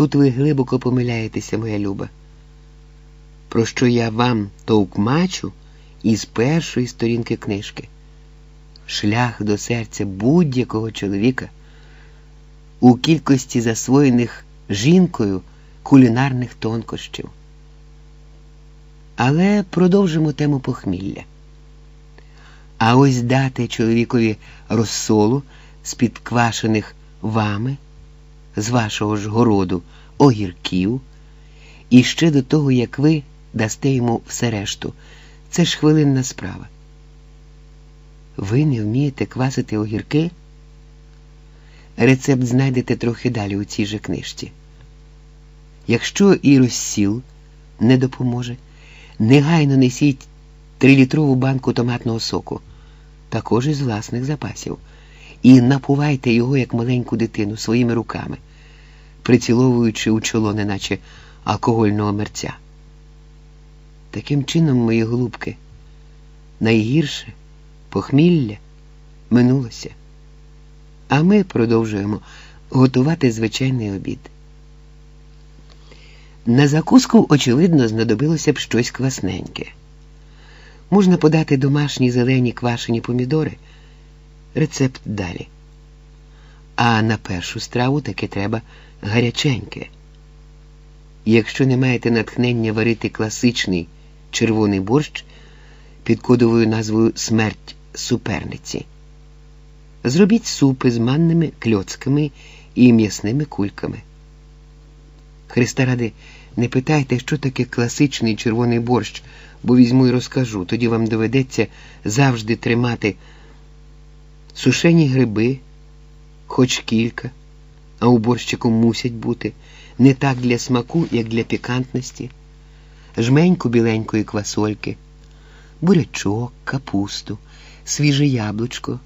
Тут ви глибоко помиляєтеся, моя люба. Про що я вам товкмачу із першої сторінки книжки. Шлях до серця будь-якого чоловіка у кількості засвоєних жінкою кулінарних тонкощів. Але продовжимо тему похмілля. А ось дати чоловікові розсолу з підквашених вами, з вашого ж городу, огірків, і ще до того, як ви дасте йому все решту, це ж хвилинна справа. Ви не вмієте квасити огірки? Рецепт знайдете трохи далі у цій же книжці. Якщо і розсіл не допоможе, негайно несіть трилітрову банку томатного соку, також із власних запасів, і напувайте його як маленьку дитину своїми руками, приціловуючи у чоло, неначе алкогольного мерця. Таким чином, мої голубки, найгірше похмілля минулося. А ми продовжуємо готувати звичайний обід. На закуску, очевидно, знадобилося б щось квасненьке. Можна подати домашні зелені квашені помідори, рецепт далі. А на першу страву таки треба гаряченьке. Якщо не маєте натхнення варити класичний червоний борщ під кодовою назвою Смерть суперниці, зробіть супи з манними кльоцками і м'ясними кульками. Христа ради, не питайте, що таке класичний червоний борщ, бо візьму і розкажу. Тоді вам доведеться завжди тримати сушені гриби, хоч кілька, а у борщику мусять бути. Не так для смаку, як для пікантності, жменьку біленької квасольки, бурячок, капусту, свіже яблучко,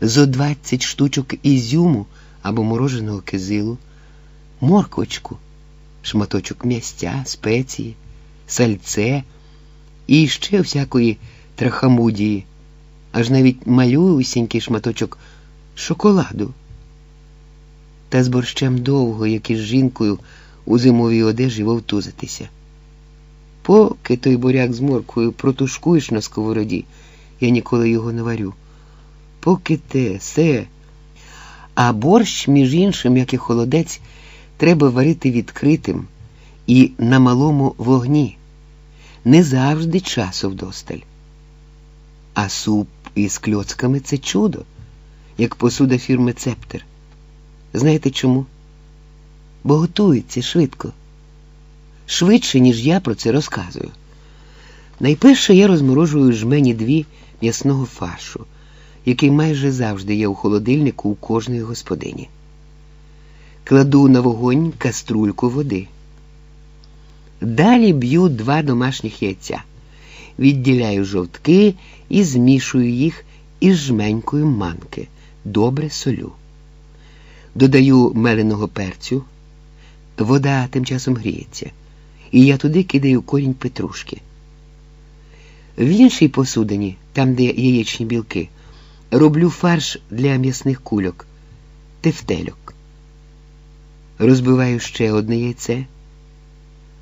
зо двадцять штучок ізюму або мороженого кизилу, морквочку, шматочок м'ястя, спеції, сальце і ще всякої трахамудії, аж навіть малюсінький шматочок шоколаду. Та з борщем довго, як із жінкою у зимовій одежі вовтузитися. Поки той буряк з морквою протушкуєш на сковороді, я ніколи його не варю. Поки те, се. А борщ, між іншим, як і холодець, треба варити відкритим і на малому вогні. Не завжди часу вдосталь. А суп із кльоцками це чудо, як посуда фірми Цептер. Знаєте чому? Бо готується швидко. Швидше, ніж я про це розказую. Найперше я розморожую жмені дві м'ясного фаршу, який майже завжди є у холодильнику у кожної господині. Кладу на вогонь каструльку води. Далі б'ю два домашніх яйця, відділяю жовтки і змішую їх із жменькою манки. Добре солю. Додаю меленого перцю, вода тим часом гріється, і я туди кидаю корінь петрушки. В іншій посудині, там, де яєчні білки, роблю фарш для м'ясних кульок, тефтельок. Розбиваю ще одне яйце,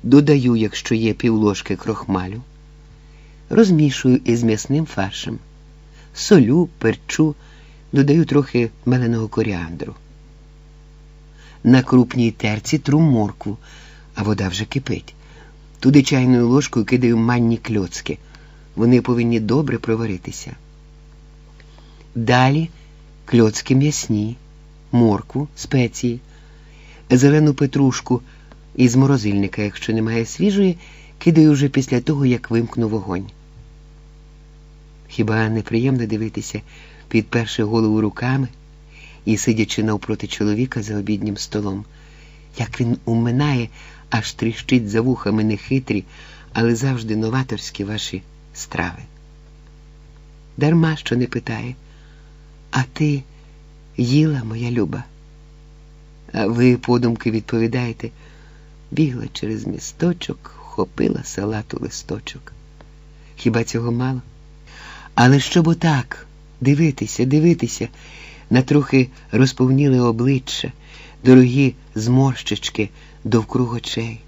додаю, якщо є півложки крохмалю, розмішую із м'ясним фаршем, солю, перчу, додаю трохи меленого коріандру. На крупній терці тру моркву, а вода вже кипить. Туди чайною ложкою кидаю манні кльоцки. Вони повинні добре проваритися. Далі кльоцки м'ясні, моркву, спеції, зелену петрушку із морозильника, якщо немає свіжої, кидаю вже після того, як вимкну вогонь. Хіба неприємно дивитися, підперши голову руками і, сидячи навпроти чоловіка за обіднім столом, як він уминає, аж тріщить за вухами нехитрі, але завжди новаторські ваші страви. Дарма що не питає, а ти їла, моя люба? А ви подумки відповідаєте, бігла через місточок, хопила салату листочок. Хіба цього мало? Але щоб отак дивитися, дивитися на трохи розповніле обличчя, дорогі зморщички довкруг очей.